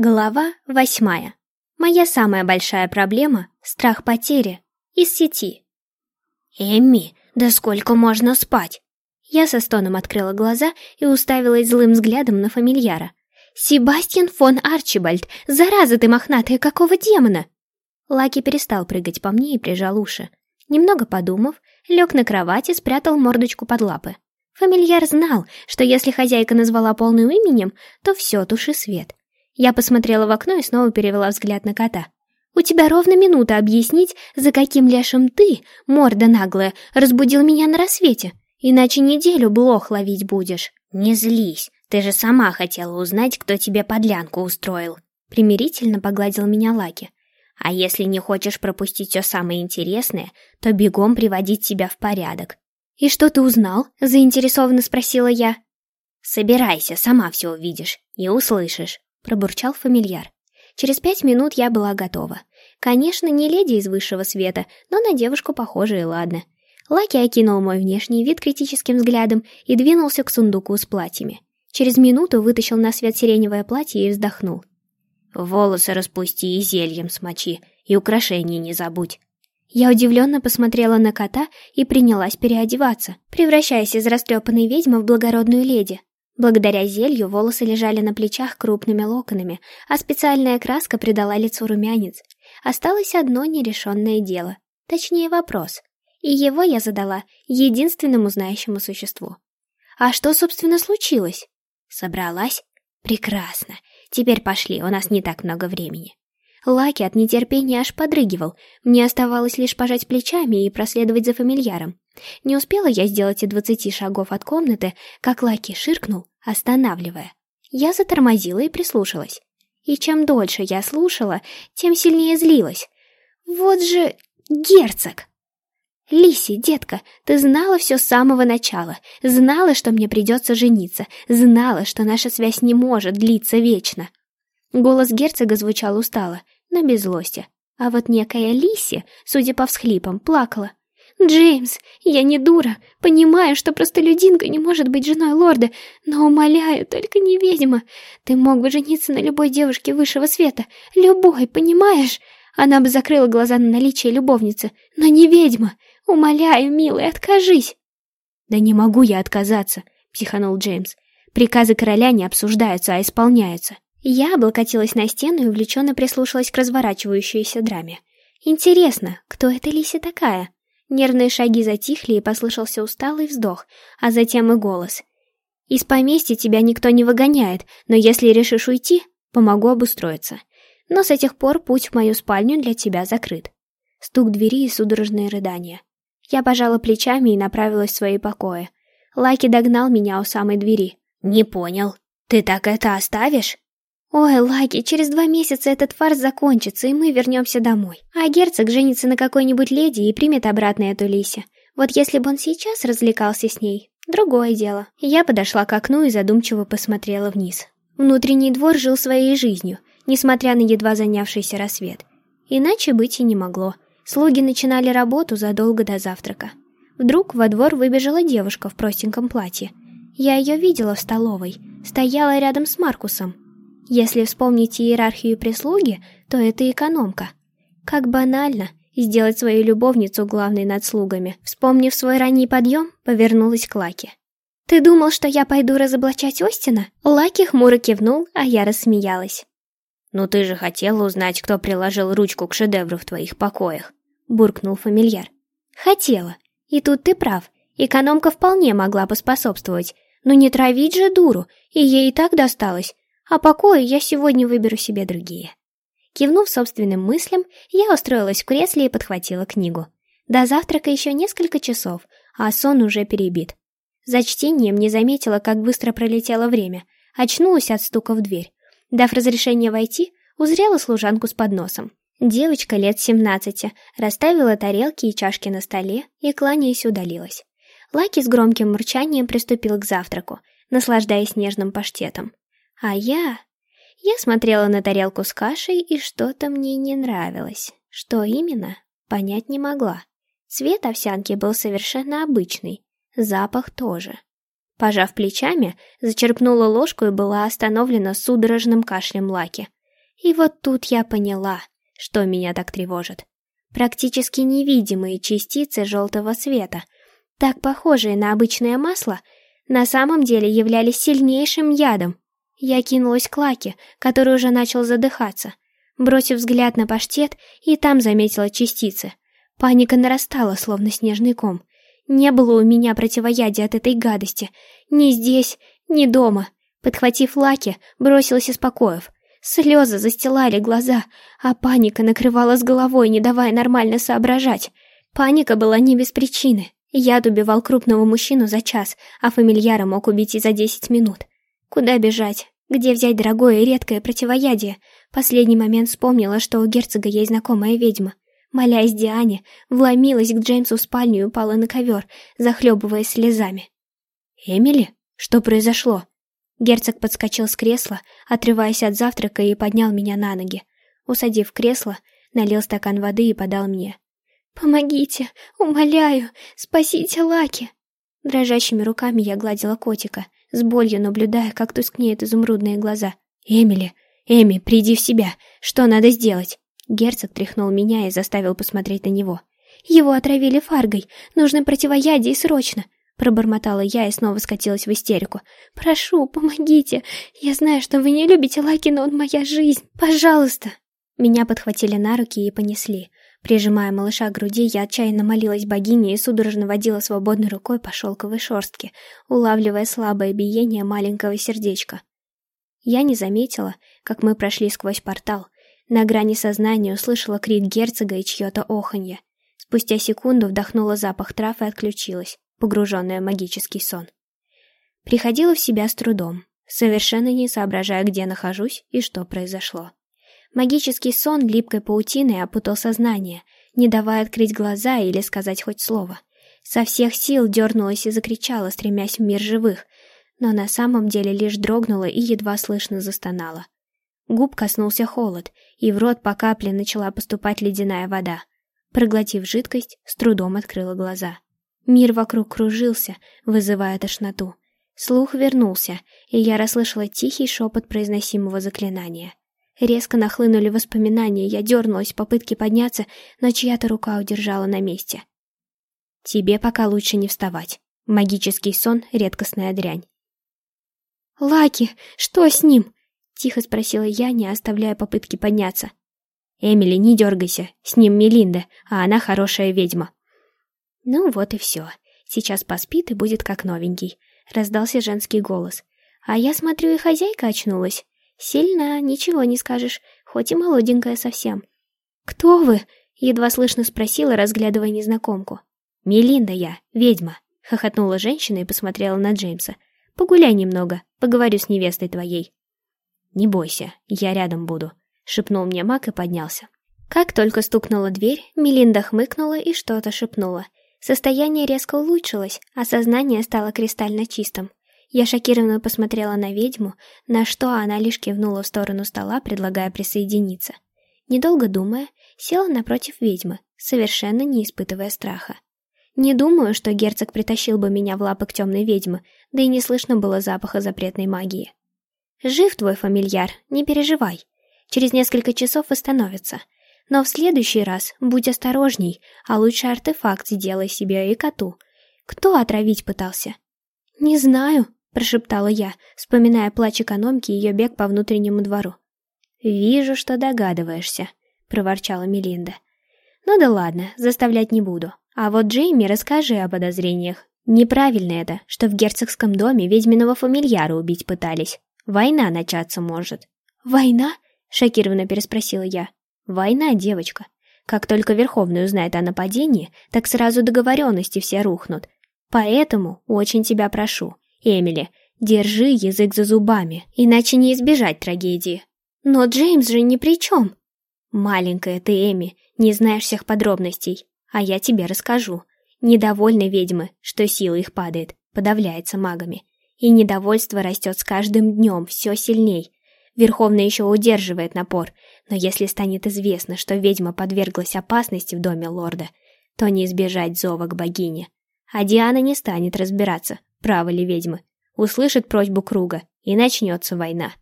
Глава восьмая. Моя самая большая проблема — страх потери. Из сети. «Эмми, да сколько можно спать?» Я со стоном открыла глаза и уставилась злым взглядом на фамильяра. «Себастьян фон Арчибальд, зараза ты мохнатая, какого демона?» Лаки перестал прыгать по мне и прижал уши. Немного подумав, лег на кровати, спрятал мордочку под лапы. Фамильяр знал, что если хозяйка назвала полным именем, то все, туши свет. Я посмотрела в окно и снова перевела взгляд на кота. «У тебя ровно минута объяснить, за каким лешим ты, морда наглая, разбудил меня на рассвете, иначе неделю блох ловить будешь». «Не злись, ты же сама хотела узнать, кто тебе подлянку устроил». Примирительно погладил меня Лаки. «А если не хочешь пропустить все самое интересное, то бегом приводить себя в порядок». «И что ты узнал?» — заинтересованно спросила я. «Собирайся, сама все увидишь и услышишь» пробурчал фамильяр. Через пять минут я была готова. Конечно, не леди из высшего света, но на девушку похоже и ладно. Лаки окинул мой внешний вид критическим взглядом и двинулся к сундуку с платьями. Через минуту вытащил на свет сиреневое платье и вздохнул. «Волосы распусти и зельем смочи, и украшения не забудь». Я удивленно посмотрела на кота и принялась переодеваться, превращаясь из растрепанной ведьмы в благородную леди. Благодаря зелью волосы лежали на плечах крупными локонами, а специальная краска придала лицу румянец. Осталось одно нерешенное дело, точнее вопрос. И его я задала единственному знающему существу. «А что, собственно, случилось?» «Собралась?» «Прекрасно. Теперь пошли, у нас не так много времени». Лаки от нетерпения аж подрыгивал. Мне оставалось лишь пожать плечами и проследовать за фамильяром. Не успела я сделать и двадцати шагов от комнаты, как Лаки ширкнул, останавливая. Я затормозила и прислушалась. И чем дольше я слушала, тем сильнее злилась. Вот же герцог! Лиси, детка, ты знала все с самого начала, знала, что мне придется жениться, знала, что наша связь не может длиться вечно. Голос герцога звучал устало, но без злости. А вот некая Лиси, судя по всхлипам, плакала. «Джеймс, я не дура, понимаю, что простолюдинка не может быть женой лорда, но умоляю, только не ведьма. Ты мог бы жениться на любой девушке высшего света, любой, понимаешь? Она бы закрыла глаза на наличие любовницы, но не ведьма. Умоляю, милый, откажись!» «Да не могу я отказаться», — психанул Джеймс. «Приказы короля не обсуждаются, а исполняются». Я облокотилась на стену и увлеченно прислушалась к разворачивающейся драме. «Интересно, кто эта Лиси такая?» Нервные шаги затихли, и послышался усталый вздох, а затем и голос. «Из поместья тебя никто не выгоняет, но если решишь уйти, помогу обустроиться. Но с этих пор путь в мою спальню для тебя закрыт». Стук двери и судорожные рыдания. Я пожала плечами и направилась в свои покои. Лаки догнал меня у самой двери. «Не понял. Ты так это оставишь?» «Ой, Лаки, через два месяца этот фарс закончится, и мы вернемся домой. А герцог женится на какой-нибудь леди и примет обратно эту Лисе. Вот если бы он сейчас развлекался с ней, другое дело». Я подошла к окну и задумчиво посмотрела вниз. Внутренний двор жил своей жизнью, несмотря на едва занявшийся рассвет. Иначе быть и не могло. Слуги начинали работу задолго до завтрака. Вдруг во двор выбежала девушка в простеньком платье. Я ее видела в столовой, стояла рядом с Маркусом, если вспомнить иерархию прислуги, то это экономка. Как банально сделать свою любовницу главной над слугами. Вспомнив свой ранний подъем, повернулась к Лаке. «Ты думал, что я пойду разоблачать Остина?» Лаки хмуро кивнул, а я рассмеялась. «Ну ты же хотела узнать, кто приложил ручку к шедевру в твоих покоях», — буркнул фамильяр. «Хотела. И тут ты прав. Экономка вполне могла поспособствовать. Но не травить же дуру, и ей и так досталось. А покои я сегодня выберу себе другие. Кивнув собственным мыслям, я устроилась в кресле и подхватила книгу. До завтрака еще несколько часов, а сон уже перебит. За чтением не заметила, как быстро пролетело время. Очнулась от стука в дверь. Дав разрешение войти, узрела служанку с подносом. Девочка лет семнадцати расставила тарелки и чашки на столе и, кланяясь, удалилась. Лаки с громким мурчанием приступил к завтраку, наслаждаясь нежным паштетом. А я... Я смотрела на тарелку с кашей, и что-то мне не нравилось. Что именно, понять не могла. Цвет овсянки был совершенно обычный, запах тоже. Пожав плечами, зачерпнула ложку и была остановлена судорожным кашлем Лаки. И вот тут я поняла, что меня так тревожит. Практически невидимые частицы желтого света, так похожие на обычное масло, на самом деле являлись сильнейшим ядом. Я кинулась к Лаке, который уже начал задыхаться. Бросив взгляд на паштет, и там заметила частицы. Паника нарастала, словно снежный ком. Не было у меня противоядия от этой гадости. Ни здесь, ни дома. Подхватив Лаки, бросилась из покоев. Слезы застилали глаза, а паника накрывала с головой, не давая нормально соображать. Паника была не без причины. Яд убивал крупного мужчину за час, а фамильяра мог убить и за десять минут. Куда бежать? Где взять дорогое и редкое противоядие? Последний момент вспомнила, что у герцога есть знакомая ведьма. Молясь Диане, вломилась к Джеймсу в спальню и упала на ковер, захлебываясь слезами. «Эмили? Что произошло?» Герцог подскочил с кресла, отрываясь от завтрака и поднял меня на ноги. Усадив в кресло, налил стакан воды и подал мне. «Помогите! Умоляю! Спасите Лаки!» Дрожащими руками я гладила котика, с болью наблюдая, как тускнеют изумрудные глаза. «Эмили! Эми, приди в себя! Что надо сделать?» Герцог тряхнул меня и заставил посмотреть на него. «Его отравили фаргой! Нужно противоядие срочно! Пробормотала я и снова скатилась в истерику. «Прошу, помогите! Я знаю, что вы не любите Лаки, но он моя жизнь! Пожалуйста!» Меня подхватили на руки и понесли. Прижимая малыша к груди, я отчаянно молилась богине и судорожно водила свободной рукой по шелковой шорстке, улавливая слабое биение маленького сердечка. Я не заметила, как мы прошли сквозь портал. На грани сознания услышала крик герцога и чье-то оханье. Спустя секунду вдохнула запах трав и отключилась погруженная в магический сон. Приходила в себя с трудом, совершенно не соображая, где нахожусь и что произошло. Магический сон липкой паутиной опутал сознание, не давая открыть глаза или сказать хоть слово. Со всех сил дернулась и закричала, стремясь в мир живых, но на самом деле лишь дрогнула и едва слышно застонала. Губ коснулся холод, и в рот по капле начала поступать ледяная вода. Проглотив жидкость, с трудом открыла глаза. Мир вокруг кружился, вызывая тошноту. Слух вернулся, и я расслышала тихий шепот произносимого заклинания. Резко нахлынули воспоминания, я дернулась в попытке подняться, но чья-то рука удержала на месте. «Тебе пока лучше не вставать. Магический сон — редкостная дрянь». «Лаки, что с ним?» — тихо спросила я, не оставляя попытки подняться. «Эмили, не дергайся, с ним Мелинда, а она хорошая ведьма», «Ну вот и все. Сейчас поспит и будет как новенький», — раздался женский голос. «А я смотрю, и хозяйка очнулась. Сильно, ничего не скажешь, хоть и молоденькая совсем». «Кто вы?» — едва слышно спросила, разглядывая незнакомку. «Мелинда я, ведьма», — хохотнула женщина и посмотрела на Джеймса. «Погуляй немного, поговорю с невестой твоей». «Не бойся, я рядом буду», — шепнул мне маг и поднялся. Как только стукнула дверь, Мелинда хмыкнула и что-то шепнула — Состояние резко улучшилось, а сознание стало кристально чистым. Я шокированно посмотрела на ведьму, на что она лишь кивнула в сторону стола, предлагая присоединиться. Недолго думая, села напротив ведьмы, совершенно не испытывая страха. Не думаю, что герцог притащил бы меня в лапы к темной ведьмы, да и не слышно было запаха запретной магии. «Жив твой фамильяр, не переживай. Через несколько часов восстановится», но в следующий раз будь осторожней, а лучше артефакт сделай себе и коту. Кто отравить пытался? Не знаю, прошептала я, вспоминая плач экономки и ее бег по внутреннему двору. Вижу, что догадываешься, проворчала Мелинда. Ну да ладно, заставлять не буду. А вот Джейми расскажи о подозрениях. Неправильно это, что в герцогском доме ведьминого фамильяра убить пытались. Война начаться может. Война? Шокированно переспросила я. Война, девочка. Как только Верховный узнает о нападении, так сразу договоренности все рухнут. Поэтому очень тебя прошу, Эмили, держи язык за зубами, иначе не избежать трагедии. Но Джеймс же ни при чем. Маленькая ты, Эми, не знаешь всех подробностей, а я тебе расскажу. Недовольны ведьмы, что сила их падает, подавляется магами. И недовольство растет с каждым днем все сильней. Верховный еще удерживает напор, но если станет известно, что ведьма подверглась опасности в доме лорда, то не избежать зова к богине. А Диана не станет разбираться, правы ли ведьмы. Услышит просьбу круга, и начнется война.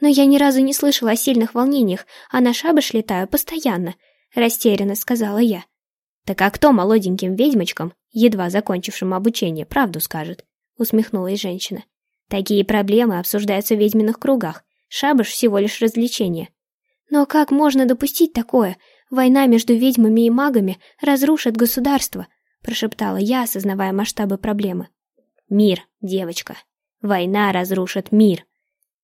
Но я ни разу не слышала о сильных волнениях, а на шабаш летаю постоянно, растерянно сказала я. Так а кто молоденьким ведьмочкам, едва закончившим обучение, правду скажет? Усмехнулась женщина. Такие проблемы обсуждаются в ведьминых кругах. Шабаш всего лишь развлечение. Но как можно допустить такое? Война между ведьмами и магами разрушит государство, прошептала я, осознавая масштабы проблемы. Мир, девочка. Война разрушит мир.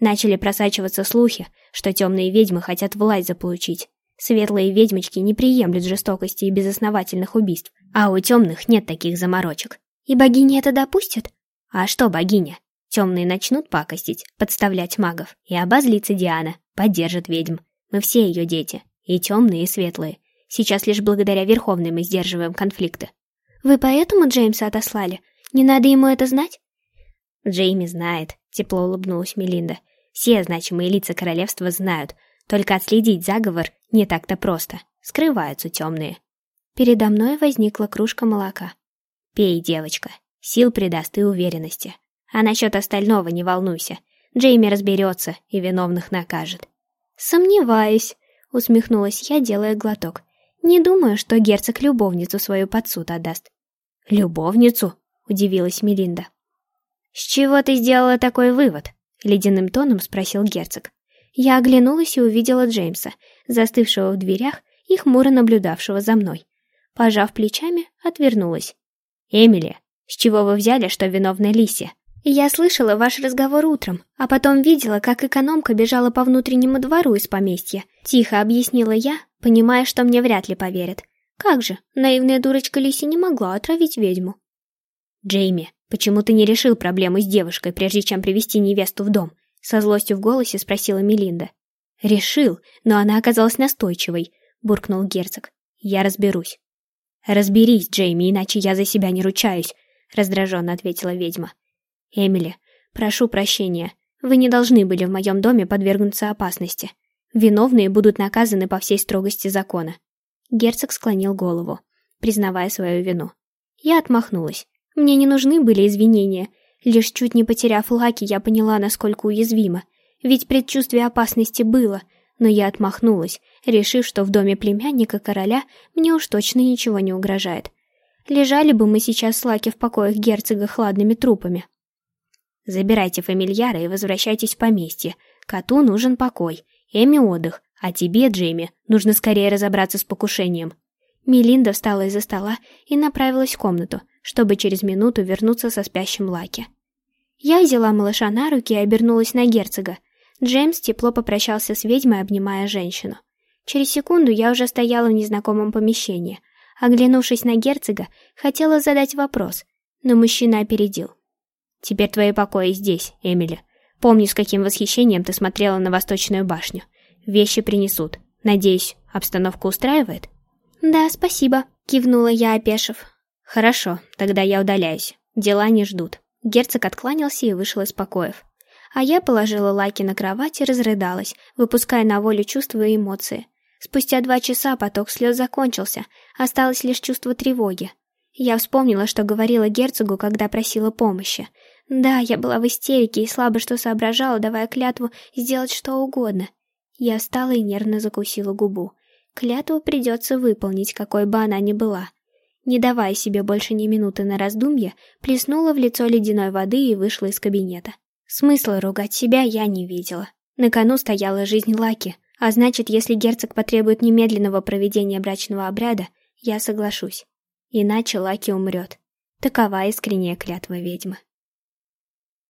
Начали просачиваться слухи, что темные ведьмы хотят власть заполучить. Светлые ведьмочки не приемлют жестокости и безосновательных убийств, а у темных нет таких заморочек. И богини это допустят? А что богиня? Темные начнут пакостить, подставлять магов, и обозлится Диана, поддержит ведьм. Мы все ее дети, и темные, и светлые. Сейчас лишь благодаря Верховной мы сдерживаем конфликты. Вы поэтому Джеймса отослали? Не надо ему это знать? Джейми знает, тепло улыбнулась Мелинда. Все значимые лица королевства знают, только отследить заговор не так-то просто. Скрываются темные. Передо мной возникла кружка молока. «Пей, девочка. Сил придаст и уверенности. А насчет остального не волнуйся. Джейми разберется и виновных накажет». «Сомневаюсь», — усмехнулась я, делая глоток. «Не думаю, что герцог любовницу свою под суд отдаст». «Любовницу?» — удивилась Мелинда. «С чего ты сделала такой вывод?» — ледяным тоном спросил герцог. Я оглянулась и увидела Джеймса, застывшего в дверях и хмуро наблюдавшего за мной. Пожав плечами, отвернулась. «Эмили, с чего вы взяли, что виновна Лиси?» «Я слышала ваш разговор утром, а потом видела, как экономка бежала по внутреннему двору из поместья. Тихо объяснила я, понимая, что мне вряд ли поверят. Как же, наивная дурочка Лиси не могла отравить ведьму. «Джейми, почему ты не решил проблему с девушкой, прежде чем привести невесту в дом?» Со злостью в голосе спросила Мелинда. «Решил, но она оказалась настойчивой», — буркнул герцог. «Я разберусь». «Разберись, Джейми, иначе я за себя не ручаюсь», — раздраженно ответила ведьма. «Эмили, прошу прощения. Вы не должны были в моем доме подвергнуться опасности. Виновные будут наказаны по всей строгости закона». Герцог склонил голову, признавая свою вину. Я отмахнулась. Мне не нужны были извинения. Лишь чуть не потеряв Лаки, я поняла, насколько уязвима. Ведь предчувствие опасности было, но я отмахнулась, решив, что в доме племянника короля мне уж точно ничего не угрожает. Лежали бы мы сейчас с Лаки в покоях герцога хладными трупами. Забирайте фамильяра и возвращайтесь в поместье. Коту нужен покой, Эми отдых, а тебе, Джейми, нужно скорее разобраться с покушением. Мелинда встала из-за стола и направилась в комнату, чтобы через минуту вернуться со спящим Лаки. Я взяла малыша на руки и обернулась на герцога. Джеймс тепло попрощался с ведьмой, обнимая женщину. Через секунду я уже стояла в незнакомом помещении. Оглянувшись на герцога, хотела задать вопрос, но мужчина опередил. Теперь твои покои здесь, Эмили. Помню, с каким восхищением ты смотрела на Восточную башню. Вещи принесут. Надеюсь, обстановка устраивает? Да, спасибо, кивнула я, опешив. Хорошо, тогда я удаляюсь. Дела не ждут. Герцог откланялся и вышел из покоев. А я положила Лаки на кровать и разрыдалась, выпуская на волю чувства и эмоции. Спустя два часа поток слез закончился, осталось лишь чувство тревоги. Я вспомнила, что говорила герцогу, когда просила помощи. Да, я была в истерике и слабо что соображала, давая клятву сделать что угодно. Я встала и нервно закусила губу. Клятву придется выполнить, какой бы она ни была. Не давая себе больше ни минуты на раздумье, плеснула в лицо ледяной воды и вышла из кабинета. Смысла ругать себя я не видела. На кону стояла жизнь Лаки, а значит, если герцог потребует немедленного проведения брачного обряда, я соглашусь. Иначе Лаки умрет. Такова искренняя клятва ведьмы.